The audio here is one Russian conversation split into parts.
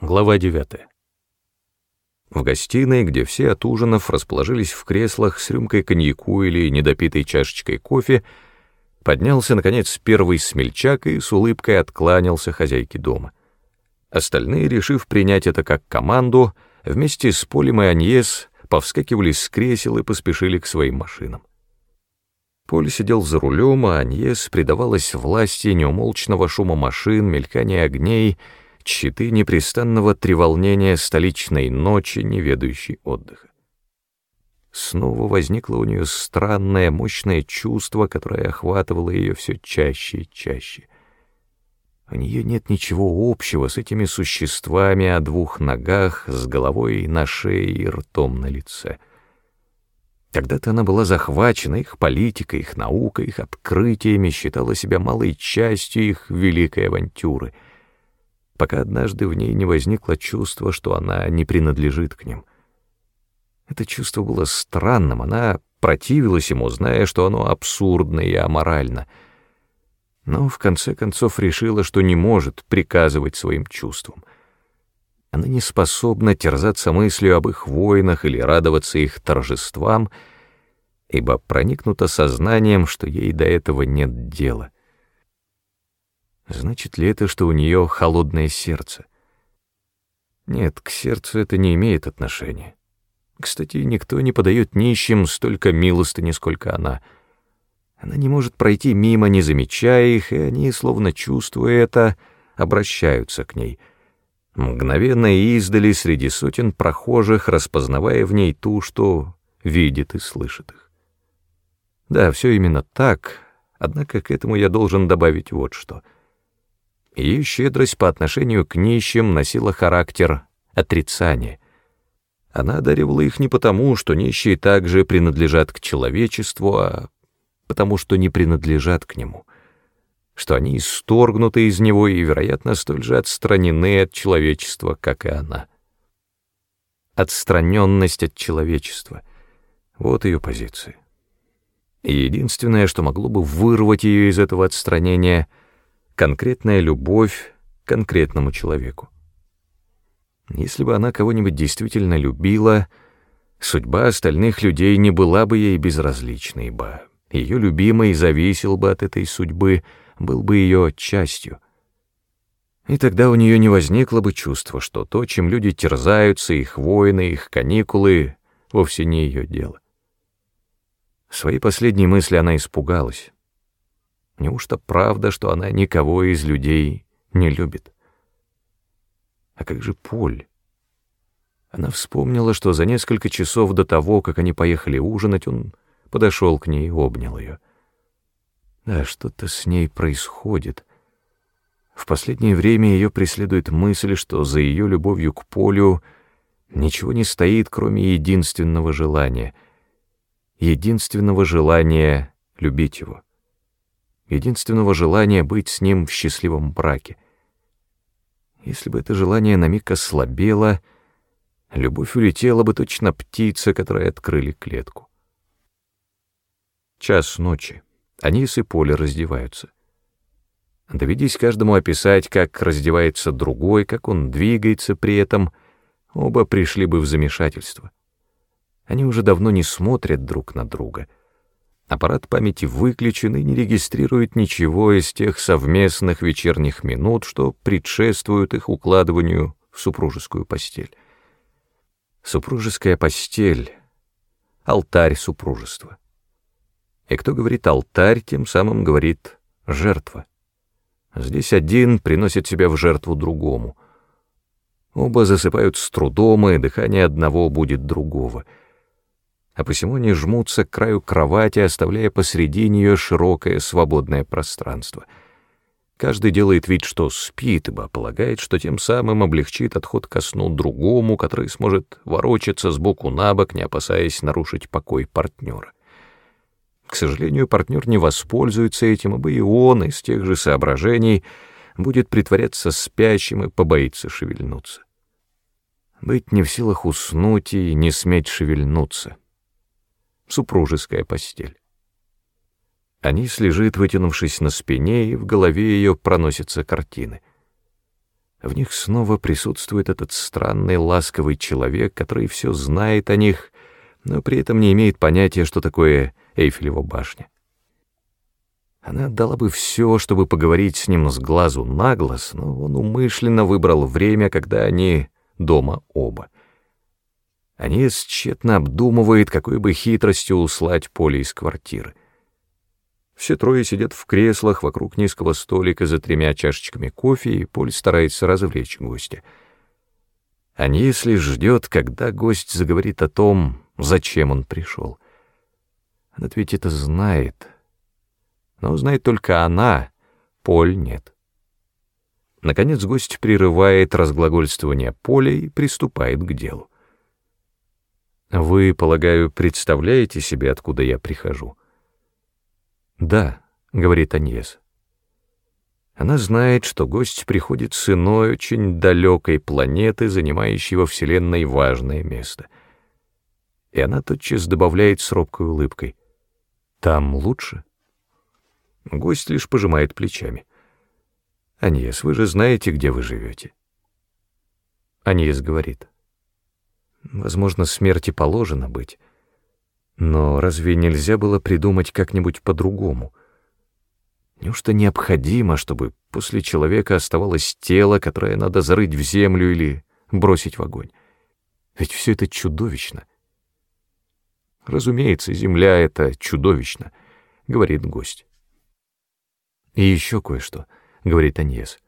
Глава 9. В гостиной, где все от ужинов расположились в креслах с рюмкой коньяку или недопитой чашечкой кофе, поднялся, наконец, первый смельчак и с улыбкой откланялся хозяйке дома. Остальные, решив принять это как команду, вместе с Полем и Аньес повскакивали с кресел и поспешили к своим машинам. Поль сидел за рулем, а Аньес предавалась власти неумолчного шума машин, мелькания огней — щиты непрестанного треволнения столичной ночи, не ведающей отдыха. Снова возникло у нее странное, мощное чувство, которое охватывало ее все чаще и чаще. У нее нет ничего общего с этими существами о двух ногах, с головой на шее и ртом на лице. Когда-то она была захвачена их политикой, их наукой, их открытиями, считала себя малой частью их великой авантюры — пока однажды в ней не возникло чувство, что она не принадлежит к ним. Это чувство было странным, она противилась ему, зная, что оно абсурдно и аморально, но в конце концов решила, что не может приказывать своим чувствам. Она не способна терзаться мыслью об их войнах или радоваться их торжествам, ибо проникнута сознанием, что ей до этого нет дела — Значит ли это, что у нее холодное сердце? Нет, к сердцу это не имеет отношения. Кстати, никто не подает нищим столько милостыни, сколько она. Она не может пройти мимо, не замечая их, и они, словно чувствуя это, обращаются к ней. Мгновенно издали среди сотен прохожих, распознавая в ней ту, что видит и слышит их. Да, все именно так, однако к этому я должен добавить вот что — ее щедрость по отношению к нищим носила характер отрицания. Она одаривала их не потому, что нищие также принадлежат к человечеству, а потому что не принадлежат к нему, что они исторгнуты из него и, вероятно, столь же отстранены от человечества, как и она. Отстраненность от человечества — вот ее позиция. И единственное, что могло бы вырвать ее из этого отстранения — конкретная любовь к конкретному человеку. Если бы она кого-нибудь действительно любила, судьба остальных людей не была бы ей безразличной, ибо ее любимый зависел бы от этой судьбы, был бы ее частью. И тогда у нее не возникло бы чувства, что то, чем люди терзаются, их войны, их каникулы, вовсе не ее дело. В своей последней мысли она испугалась. Неужто правда, что она никого из людей не любит? А как же Поль? Она вспомнила, что за несколько часов до того, как они поехали ужинать, он подошел к ней и обнял ее. Да, что-то с ней происходит. В последнее время ее преследует мысль, что за ее любовью к Полю ничего не стоит, кроме единственного желания. Единственного желания любить его единственного желания быть с ним в счастливом браке. Если бы это желание на миг ослабело, любовь улетела бы точно птица, которой открыли клетку. Час ночи. Они с Поле раздеваются. Доведись каждому описать, как раздевается другой, как он двигается при этом, оба пришли бы в замешательство. Они уже давно не смотрят друг на друга — Аппарат памяти выключен и не регистрирует ничего из тех совместных вечерних минут, что предшествуют их укладыванию в супружескую постель. Супружеская постель — алтарь супружества. И кто говорит «алтарь», тем самым говорит «жертва». Здесь один приносит себя в жертву другому. Оба засыпают с трудом, и дыхание одного будет другого — а посему они жмутся к краю кровати, оставляя посреди нее широкое свободное пространство. Каждый делает вид, что спит, ибо полагает, что тем самым облегчит отход ко сну другому, который сможет ворочаться сбоку на бок, не опасаясь нарушить покой партнера. К сожалению, партнер не воспользуется этим, ибо и он из тех же соображений будет притворяться спящим и побоится шевельнуться. Быть не в силах уснуть и не сметь шевельнуться супружеская постель. Анис лежит, вытянувшись на спине, и в голове ее проносятся картины. В них снова присутствует этот странный ласковый человек, который все знает о них, но при этом не имеет понятия, что такое Эйфелева башня. Она отдала бы все, чтобы поговорить с ним с глазу на глаз, но он умышленно выбрал время, когда они дома оба. Они тщетно обдумывает, какой бы хитростью услать поле из квартиры. Все трое сидят в креслах вокруг низкого столика за тремя чашечками кофе, и Поль старается развлечь гостя. А если ждет, когда гость заговорит о том, зачем он пришел. Она ведь это знает. Но знает только она, Поль нет. Наконец гость прерывает разглагольствование Поля и приступает к делу. «Вы, полагаю, представляете себе, откуда я прихожу?» «Да», — говорит Аньес. Она знает, что гость приходит с иной, очень далекой планеты, занимающей во Вселенной важное место. И она тотчас добавляет с робкой улыбкой. «Там лучше?» Гость лишь пожимает плечами. «Аньес, вы же знаете, где вы живете?» Аньес говорит. «Возможно, смерти положено быть». Но разве нельзя было придумать как-нибудь по-другому? Неужто необходимо, чтобы после человека оставалось тело, которое надо зарыть в землю или бросить в огонь? Ведь все это чудовищно. Разумеется, земля — это чудовищно, — говорит гость. И еще кое-что, — говорит Аньес.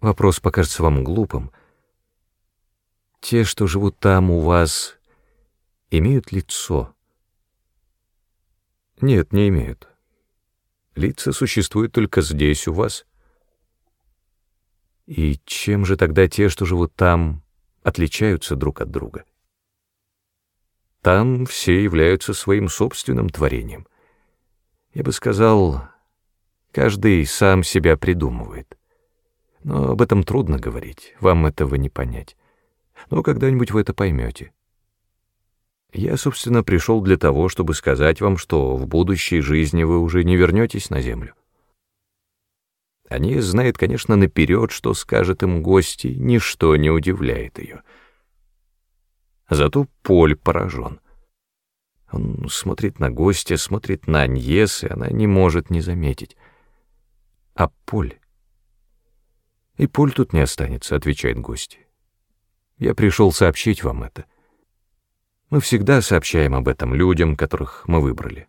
Вопрос покажется вам глупым. Те, что живут там у вас, имеют лицо — нет, не имеют. Лица существуют только здесь, у вас. И чем же тогда те, что живут там, отличаются друг от друга? Там все являются своим собственным творением. Я бы сказал, каждый сам себя придумывает. Но об этом трудно говорить, вам этого не понять. Но когда-нибудь вы это поймете. Я, собственно, пришел для того, чтобы сказать вам, что в будущей жизни вы уже не вернетесь на землю. Они знают, конечно, наперед, что скажет им гости, ничто не удивляет ее. Зато Поль поражен. Он смотрит на гостя, смотрит на Аньес, и она не может не заметить. А Поль... И Поль тут не останется, отвечает гость. Я пришел сообщить вам это. Мы всегда сообщаем об этом людям, которых мы выбрали.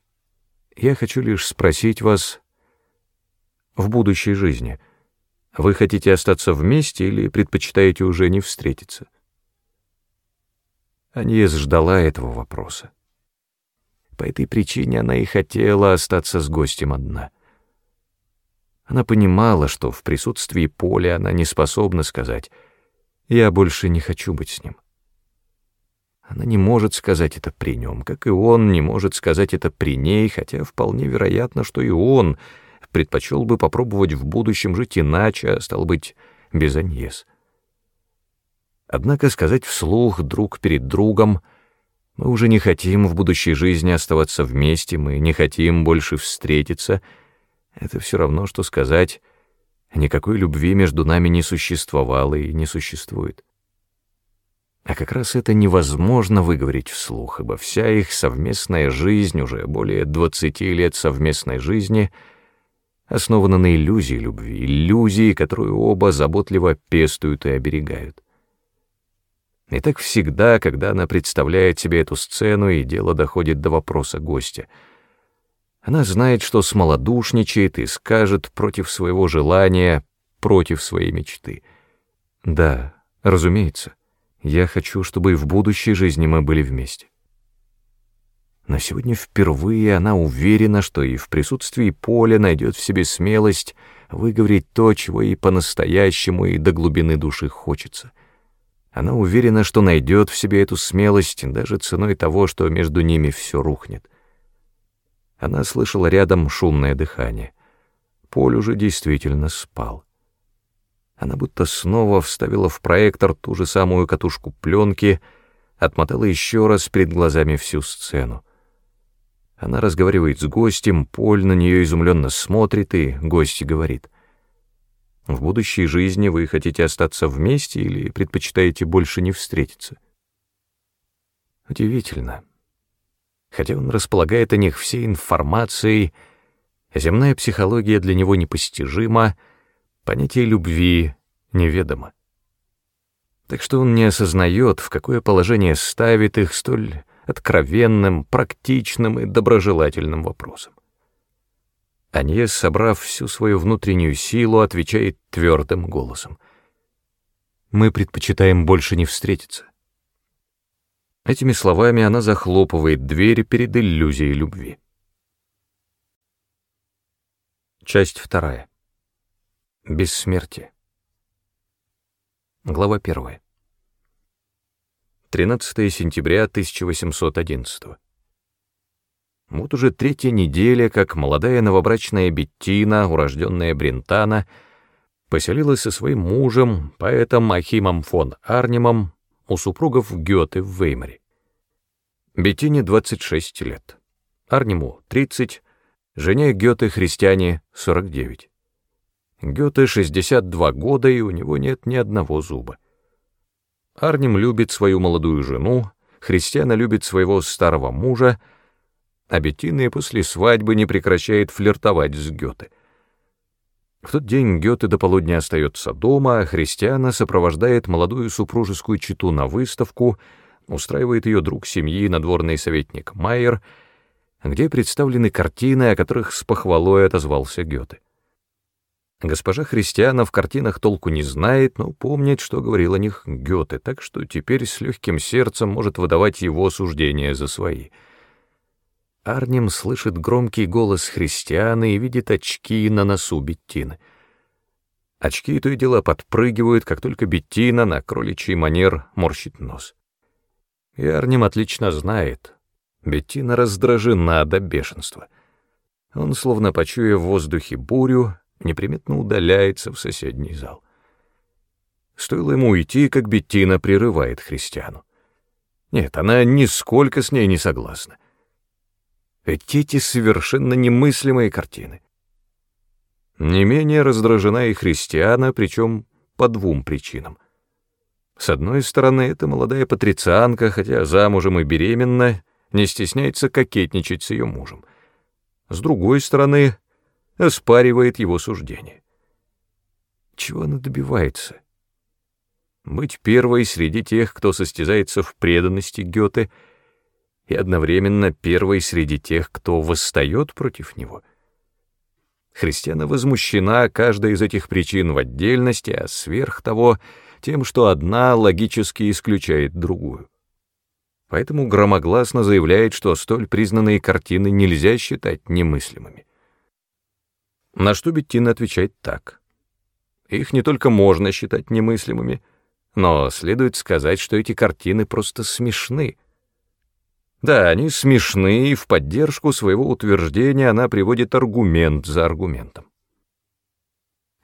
Я хочу лишь спросить вас в будущей жизни. Вы хотите остаться вместе или предпочитаете уже не встретиться? Аньес ждала этого вопроса. По этой причине она и хотела остаться с гостем одна. Она понимала, что в присутствии Поля она не способна сказать «я больше не хочу быть с ним». Она не может сказать это при нем, как и он не может сказать это при ней, хотя вполне вероятно, что и он предпочел бы попробовать в будущем жить иначе, а стал быть, без Аньес. Однако сказать вслух друг перед другом «Мы уже не хотим в будущей жизни оставаться вместе, мы не хотим больше встретиться», это все равно, что сказать «Никакой любви между нами не существовало и не существует». А как раз это невозможно выговорить вслух, ибо вся их совместная жизнь, уже более 20 лет совместной жизни, основана на иллюзии любви, иллюзии, которую оба заботливо пестуют и оберегают. И так всегда, когда она представляет себе эту сцену, и дело доходит до вопроса гостя. Она знает, что смолодушничает и скажет против своего желания, против своей мечты. Да, разумеется. Я хочу, чтобы и в будущей жизни мы были вместе. Но сегодня впервые она уверена, что и в присутствии Поля найдет в себе смелость выговорить то, чего ей по-настоящему и до глубины души хочется. Она уверена, что найдет в себе эту смелость даже ценой того, что между ними все рухнет. Она слышала рядом шумное дыхание. Поль уже действительно спал. Она будто снова вставила в проектор ту же самую катушку пленки, отмотала еще раз перед глазами всю сцену. Она разговаривает с гостем, Поль на нее изумленно смотрит, и гость говорит. В будущей жизни вы хотите остаться вместе или предпочитаете больше не встретиться? Удивительно. Хотя он располагает о них всей информацией, земная психология для него непостижима, понятие любви неведомо. Так что он не осознает, в какое положение ставит их столь откровенным, практичным и доброжелательным вопросом. Аньес, собрав всю свою внутреннюю силу, отвечает твердым голосом. «Мы предпочитаем больше не встретиться». Этими словами она захлопывает дверь перед иллюзией любви. Часть вторая. Бессмертие. Глава первая. 13 сентября 1811. Вот уже третья неделя, как молодая новобрачная Беттина, урожденная Брентана, поселилась со своим мужем, поэтом Ахимом фон Арнимом, у супругов Гёте в Веймаре. Беттине 26 лет, Арниму 30, жене Гёте христиане 49. Гёте 62 года, и у него нет ни одного зуба. Арнем любит свою молодую жену, Христиана любит своего старого мужа, а Беттина после свадьбы не прекращает флиртовать с Гёте. В тот день Гёте до полудня остается дома, а Христиана сопровождает молодую супружескую чету на выставку, устраивает ее друг семьи, надворный советник Майер, где представлены картины, о которых с похвалой отозвался Гёте. Госпожа Христиана в картинах толку не знает, но помнит, что говорил о них Гёте, так что теперь с легким сердцем может выдавать его суждения за свои — Арнем слышит громкий голос христианы и видит очки на носу Беттины. Очки то и дело подпрыгивают, как только Беттина на кроличий манер морщит нос. И Арнем отлично знает, Беттина раздражена до бешенства. Он, словно почуя в воздухе бурю, неприметно удаляется в соседний зал. Стоило ему уйти, как Беттина прерывает христиану. Нет, она нисколько с ней не согласна. Эти совершенно немыслимые картины. Не менее раздражена и христиана, причем по двум причинам. С одной стороны, эта молодая патрицианка, хотя замужем и беременна, не стесняется кокетничать с ее мужем. С другой стороны, оспаривает его суждение. Чего она добивается? Быть первой среди тех, кто состязается в преданности Гёте — и одновременно первой среди тех, кто восстает против него. Христиана возмущена каждой из этих причин в отдельности, а сверх того тем, что одна логически исключает другую. Поэтому громогласно заявляет, что столь признанные картины нельзя считать немыслимыми. На что Беттина отвечает так. Их не только можно считать немыслимыми, но следует сказать, что эти картины просто смешны — да, они смешны, и в поддержку своего утверждения она приводит аргумент за аргументом.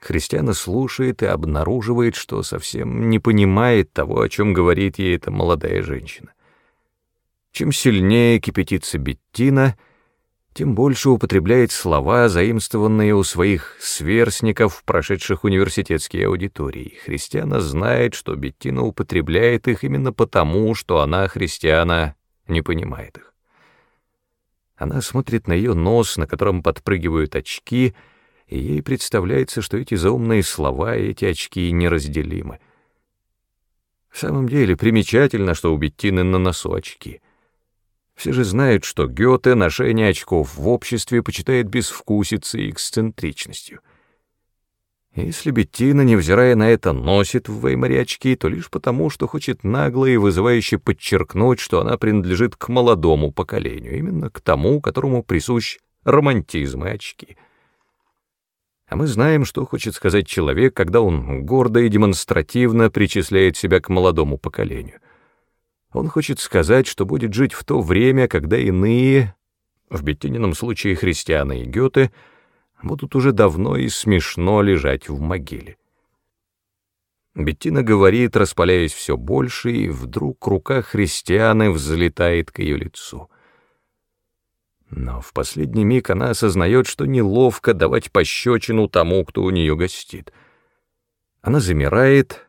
Христиана слушает и обнаруживает, что совсем не понимает того, о чем говорит ей эта молодая женщина. Чем сильнее кипятится Беттина, тем больше употребляет слова, заимствованные у своих сверстников, прошедших университетские аудитории. Христиана знает, что Беттина употребляет их именно потому, что она, христиана, не понимает их. Она смотрит на ее нос, на котором подпрыгивают очки, и ей представляется, что эти заумные слова и эти очки неразделимы. В самом деле примечательно, что у Беттины на носу очки. Все же знают, что Гёте ношение очков в обществе почитает безвкусицей и эксцентричностью — если Беттина, невзирая на это, носит в Веймаре очки, то лишь потому, что хочет нагло и вызывающе подчеркнуть, что она принадлежит к молодому поколению, именно к тому, которому присущ романтизм и очки. А мы знаем, что хочет сказать человек, когда он гордо и демонстративно причисляет себя к молодому поколению. Он хочет сказать, что будет жить в то время, когда иные, в Беттинином случае христианы и Гёте, — будут уже давно и смешно лежать в могиле. Беттина говорит, распаляясь все больше, и вдруг рука христианы взлетает к ее лицу. Но в последний миг она осознает, что неловко давать пощечину тому, кто у нее гостит. Она замирает,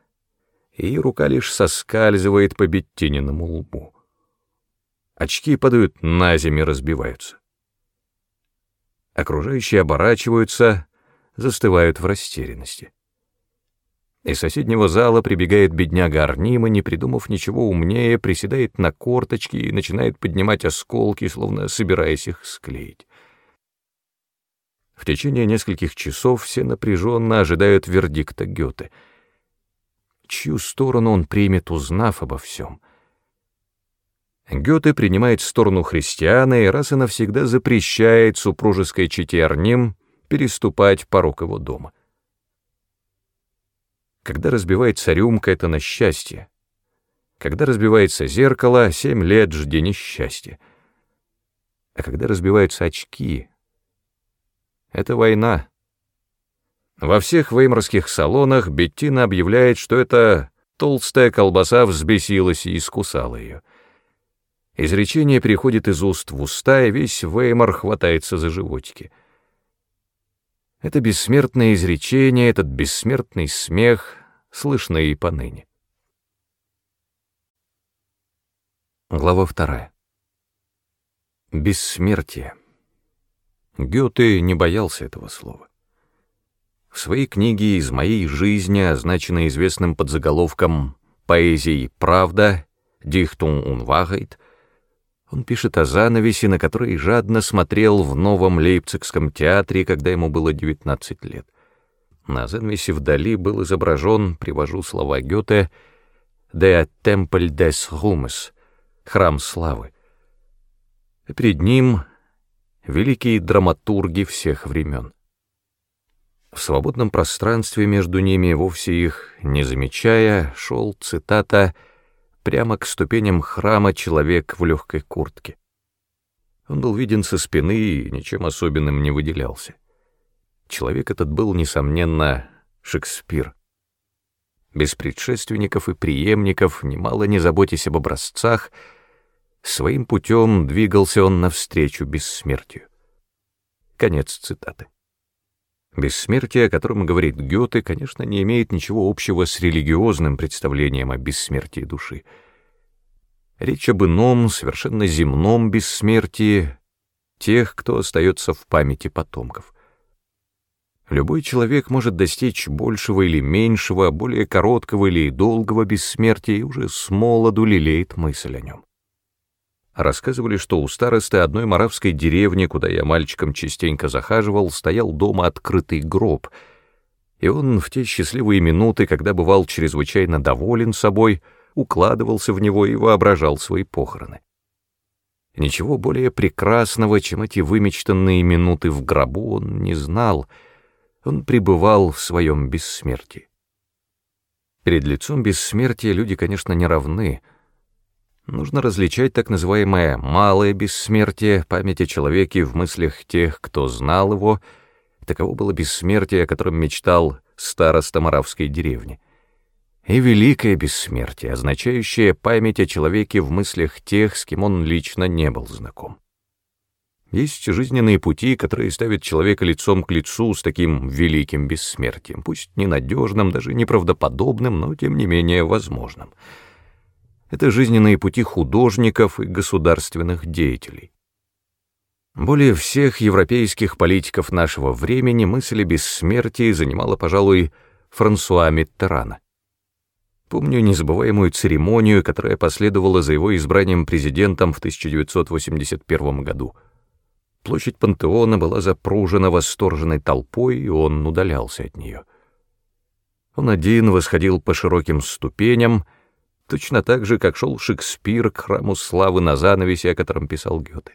и рука лишь соскальзывает по Беттининому лбу. Очки падают на землю и разбиваются. Окружающие оборачиваются, застывают в растерянности. Из соседнего зала прибегает бедняга Арнима, не придумав ничего умнее, приседает на корточки и начинает поднимать осколки, словно собираясь их склеить. В течение нескольких часов все напряженно ожидают вердикта Гёте. Чью сторону он примет, узнав обо всем? Гёте принимает сторону христиана и раз и навсегда запрещает супружеской чете Арним переступать порог его дома. Когда разбивается рюмка, это на счастье. Когда разбивается зеркало, семь лет жди несчастья. А когда разбиваются очки, это война. Во всех веймарских салонах Беттина объявляет, что эта толстая колбаса взбесилась и искусала ее. Изречение переходит из уст в уста, и весь Веймар хватается за животики — это бессмертное изречение, этот бессмертный смех слышно и поныне. Глава вторая. Бессмертие. Гёте не боялся этого слова. В своей книге «Из моей жизни», означенной известным подзаголовком «Поэзией правда», «Dichtung und Wahrheit», он пишет о занавесе, на который жадно смотрел в новом Лейпцигском театре, когда ему было 19 лет. На занавесе вдали был изображен, привожу слова Гёте, «Der Tempel des Ruhmes» — «Храм славы». А перед ним великие драматурги всех времен. В свободном пространстве между ними, вовсе их не замечая, шел цитата «Связь» прямо к ступеням храма человек в легкой куртке. Он был виден со спины и ничем особенным не выделялся. Человек этот был, несомненно, Шекспир. Без предшественников и преемников, немало не заботясь об образцах, своим путем двигался он навстречу бессмертию. Конец цитаты. Бессмертие, о котором говорит Гёте, конечно, не имеет ничего общего с религиозным представлением о бессмертии души. Речь об ином, совершенно земном бессмертии тех, кто остается в памяти потомков. Любой человек может достичь большего или меньшего, более короткого или долгого бессмертия и уже с молоду лелеет мысль о нем. Рассказывали, что у старосты одной моравской деревни, куда я мальчиком частенько захаживал, стоял дома открытый гроб, и он в те счастливые минуты, когда бывал чрезвычайно доволен собой, укладывался в него и воображал свои похороны. Ничего более прекрасного, чем эти вымечтанные минуты в гробу, он не знал, он пребывал в своем бессмертии. Перед лицом бессмертия люди, конечно, не равны — Нужно различать так называемое «малое бессмертие», память о человеке в мыслях тех, кто знал его, таково было бессмертие, о котором мечтал староста Моравской деревни, и великое бессмертие, означающее память о человеке в мыслях тех, с кем он лично не был знаком. Есть жизненные пути, которые ставят человека лицом к лицу с таким великим бессмертием, пусть ненадежным, даже неправдоподобным, но тем не менее возможным — это жизненные пути художников и государственных деятелей. Более всех европейских политиков нашего времени мысль о бессмертии занимала, пожалуй, Франсуа Миттерана. Помню незабываемую церемонию, которая последовала за его избранием президентом в 1981 году. Площадь Пантеона была запружена восторженной толпой, и он удалялся от нее. Он один восходил по широким ступеням, точно так же, как шел Шекспир к храму славы на занавесе, о котором писал Гёте.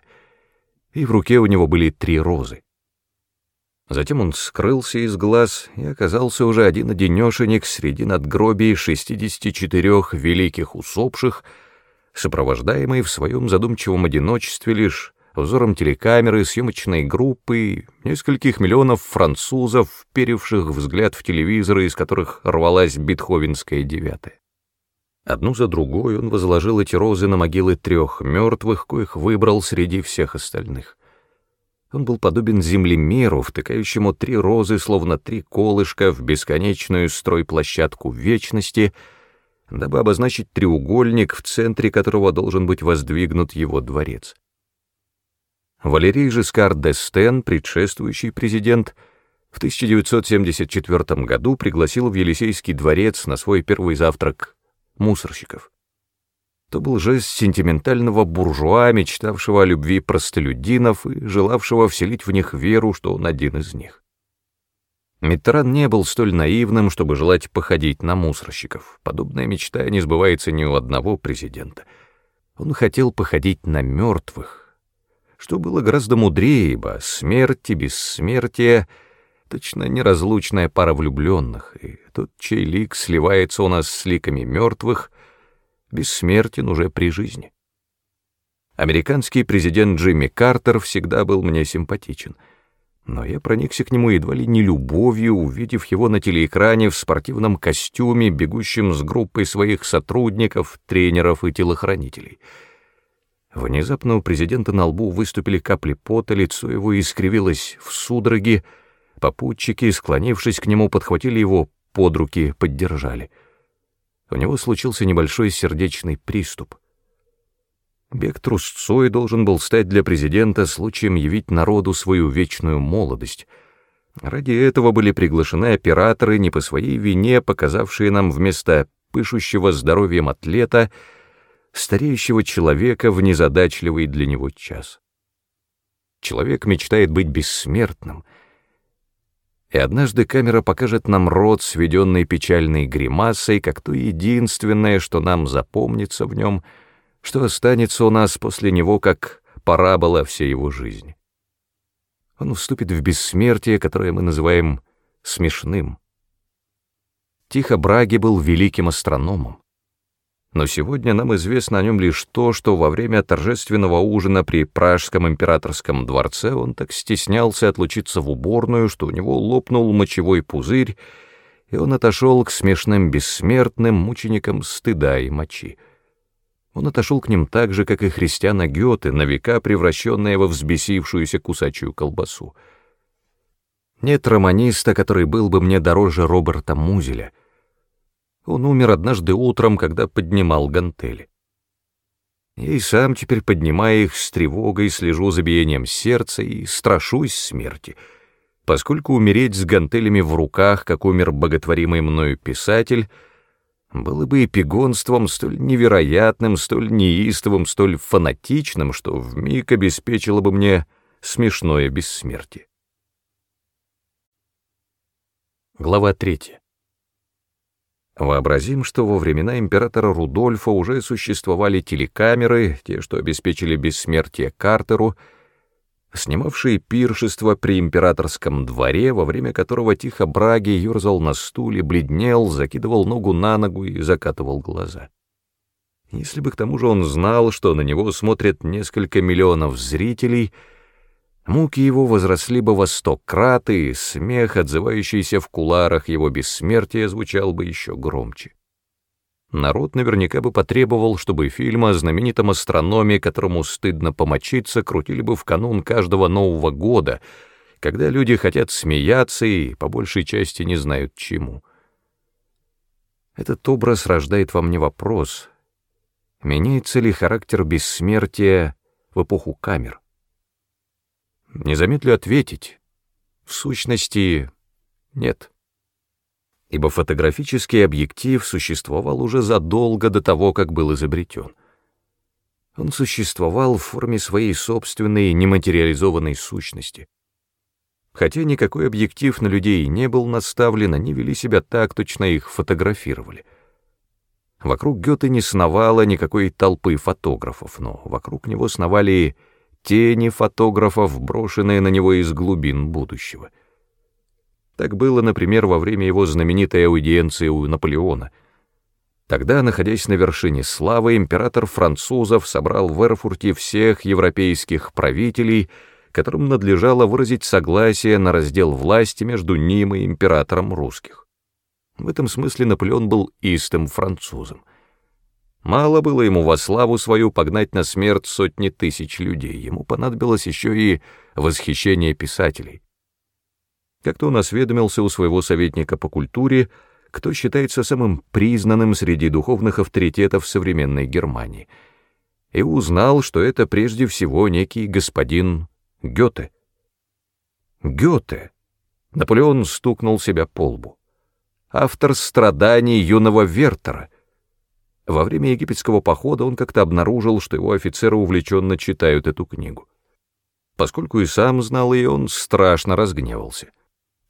И в руке у него были три розы. Затем он скрылся из глаз и оказался уже один-одинешенек среди надгробий 64 великих усопших, сопровождаемый в своем задумчивом одиночестве лишь взором телекамеры, съемочной группы, нескольких миллионов французов, вперевших взгляд в телевизоры, из которых рвалась бетховенская девятая. Одну за другой он возложил эти розы на могилы трех мертвых, коих выбрал среди всех остальных. Он был подобен землемеру, втыкающему три розы, словно три колышка, в бесконечную стройплощадку вечности, дабы обозначить треугольник, в центре которого должен быть воздвигнут его дворец. Валерий Жискар д'Эстен, предшествующий президент, в 1974 году пригласил в Елисейский дворец на свой первый завтрак мусорщиков. То был жест сентиментального буржуа, мечтавшего о любви простолюдинов и желавшего вселить в них веру, что он один из них. Миттеран не был столь наивным, чтобы желать походить на мусорщиков. Подобная мечта не сбывается ни у одного президента. Он хотел походить на мертвых, что было гораздо мудрее, ибо смерть и бессмертие — точно неразлучная пара влюбленных, и тот, чей лик сливается у нас с ликами мертвых — бессмертен уже при жизни. Американский президент Джимми Картер всегда был мне симпатичен, но я проникся к нему едва ли не любовью, увидев его на телеэкране в спортивном костюме, бегущем с группой своих сотрудников, тренеров и телохранителей. Внезапно у президента на лбу выступили капли пота, лицо его искривилось в судороге, попутчики, склонившись к нему, подхватили его под руки, поддержали — у него случился небольшой сердечный приступ. Бег трусцой должен был стать для президента случаем явить народу свою вечную молодость. Ради этого были приглашены операторы, не по своей вине, показавшие нам вместо пышущего здоровьем атлета стареющего человека в незадачливый для него час. Человек мечтает быть бессмертным — и однажды камера покажет нам рот, сведенный печальной гримасой, как то единственное, что нам запомнится в нем, что останется у нас после него, как парабола всей его жизни. Он вступит в бессмертие, которое мы называем смешным. Тихо Браги был великим астрономом но сегодня нам известно о нем лишь то, что во время торжественного ужина при Пражском императорском дворце он так стеснялся отлучиться в уборную, что у него лопнул мочевой пузырь, и он отошел к смешным бессмертным мученикам стыда и мочи. Он отошел к ним так же, как и христиана Гёте, на века превращенная во взбесившуюся кусачую колбасу. Нет романиста, который был бы мне дороже Роберта Музеля — он умер однажды утром, когда поднимал гантели. Я и сам теперь, поднимая их с тревогой, слежу за биением сердца и страшусь смерти, поскольку умереть с гантелями в руках, как умер боготворимый мною писатель, было бы эпигонством столь невероятным, столь неистовым, столь фанатичным, что вмиг обеспечило бы мне смешное бессмертие. Глава третья. Вообразим, что во времена императора Рудольфа уже существовали телекамеры, те, что обеспечили бессмертие Картеру, снимавшие пиршество при императорском дворе, во время которого тихо Браги юрзал на стуле, бледнел, закидывал ногу на ногу и закатывал глаза. Если бы к тому же он знал, что на него смотрят несколько миллионов зрителей — Муки его возросли бы во сто крат, и смех, отзывающийся в куларах его бессмертия, звучал бы еще громче. Народ наверняка бы потребовал, чтобы фильм о знаменитом астрономе, которому стыдно помочиться, крутили бы в канун каждого Нового года, когда люди хотят смеяться и по большей части не знают чему. Этот образ рождает во мне вопрос, меняется ли характер бессмертия в эпоху камер? Не замедлю ответить. В сущности, нет. Ибо фотографический объектив существовал уже задолго до того, как был изобретен. Он существовал в форме своей собственной нематериализованной сущности. Хотя никакой объектив на людей не был наставлен, они вели себя так, точно их фотографировали. Вокруг Гёте не сновало никакой толпы фотографов, но вокруг него сновали тени фотографов, брошенные на него из глубин будущего. Так было, например, во время его знаменитой аудиенции у Наполеона. Тогда, находясь на вершине славы, император французов собрал в Эрфурте всех европейских правителей, которым надлежало выразить согласие на раздел власти между ним и императором русских. В этом смысле Наполеон был истым французом. Мало было ему во славу свою погнать на смерть сотни тысяч людей, ему понадобилось еще и восхищение писателей. Как-то он осведомился у своего советника по культуре, кто считается самым признанным среди духовных авторитетов современной Германии, и узнал, что это прежде всего некий господин Гёте. Гёте! Наполеон стукнул себя по лбу. Автор страданий юного Вертера — во время египетского похода он как-то обнаружил, что его офицеры увлеченно читают эту книгу. Поскольку и сам знал ее, он страшно разгневался.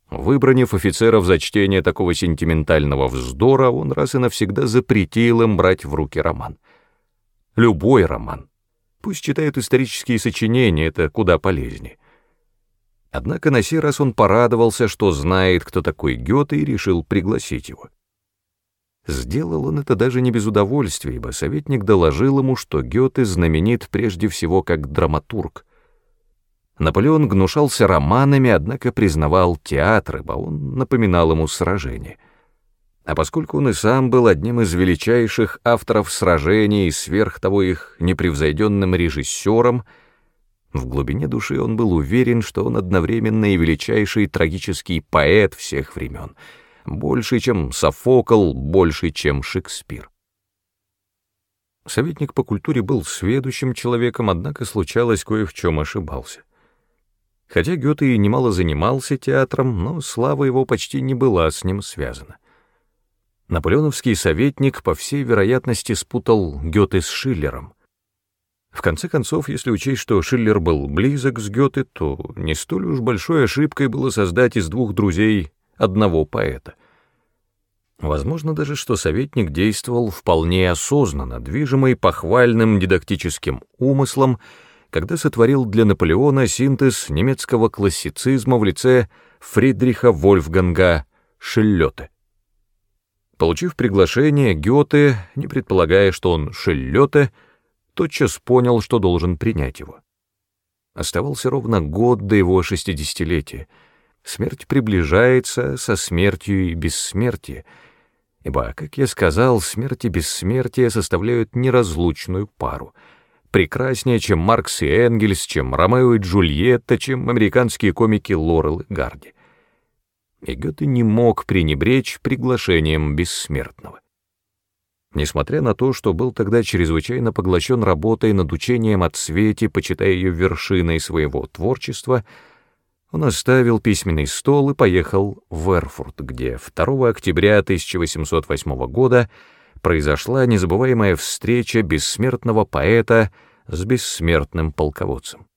Выбранив офицеров за чтение такого сентиментального вздора, он раз и навсегда запретил им брать в руки роман. Любой роман. Пусть читают исторические сочинения, это куда полезнее. Однако на сей раз он порадовался, что знает, кто такой Гёте, и решил пригласить его. Сделал он это даже не без удовольствия, ибо советник доложил ему, что Гёте знаменит прежде всего как драматург. Наполеон гнушался романами, однако признавал театр, ибо он напоминал ему сражение. А поскольку он и сам был одним из величайших авторов сражений и сверх того их непревзойденным режиссером, в глубине души он был уверен, что он одновременно и величайший трагический поэт всех времен — больше, чем Софокл, больше, чем Шекспир. Советник по культуре был сведущим человеком, однако случалось кое в чем ошибался. Хотя Гёте и немало занимался театром, но слава его почти не была с ним связана. Наполеоновский советник, по всей вероятности, спутал Гёте с Шиллером. В конце концов, если учесть, что Шиллер был близок с Гёте, то не столь уж большой ошибкой было создать из двух друзей одного поэта. Возможно даже, что советник действовал вполне осознанно, движимый похвальным дидактическим умыслом, когда сотворил для Наполеона синтез немецкого классицизма в лице Фридриха Вольфганга Шеллёте. Получив приглашение, Гёте, не предполагая, что он Шеллёте, тотчас понял, что должен принять его. Оставался ровно год до его шестидесятилетия — Смерть приближается со смертью и бессмертие, ибо, как я сказал, смерть и бессмертие составляют неразлучную пару, прекраснее, чем Маркс и Энгельс, чем Ромео и Джульетта, чем американские комики Лорел и Гарди. И Гёте не мог пренебречь приглашением бессмертного. Несмотря на то, что был тогда чрезвычайно поглощен работой над учением о цвете, почитая ее вершиной своего творчества — он оставил письменный стол и поехал в Эрфурт, где 2 октября 1808 года произошла незабываемая встреча бессмертного поэта с бессмертным полководцем.